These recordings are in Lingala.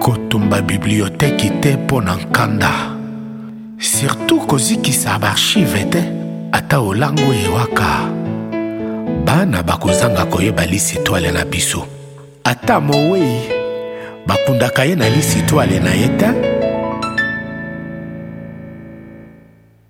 kotumba biblioteki te mpo na nkanda surtout kozikisa baarchive te ata olango ewaka bana bakozanga koyeba lisitwale na biso ata mowei bakundaka ye na lisitwale na ye te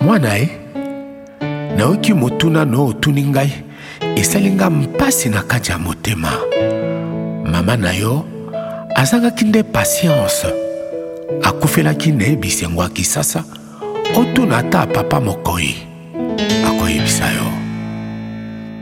Mwana e, nayoki motuna no otuni ngai esali nga mpasi na kati ya motema. Mama na yo azangaki nde pasianse, akufelaki na ebisengo ya Kisasa. Otuna ata papa Mokoyi akoyebisa yo.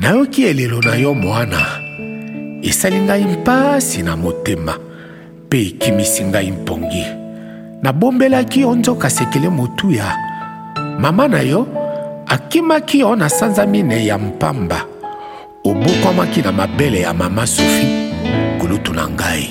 Nayoki elelo na yo mwana, esali ngai mpasi na motema mpe ekimisi ngai mpongi. Nabombelaki yo nzoka sekele motuya. Mama na yo akimaki yo na sanza minei ya mpamba. Obukwamaki na mabele ya mama Sofi, kulutu na ngai.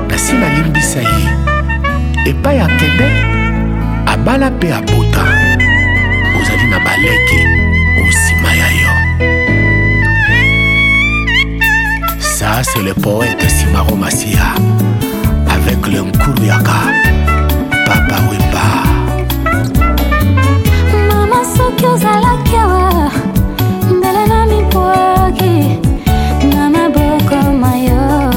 Nasi nalimbisa ye epai akende abala mpe abota. Ozali na baleki nsima ya yo. Ça, c'est le poète Simaro Massia avec le Nkuru Yaka, Papa Wemba. Mama soki ozalaki awa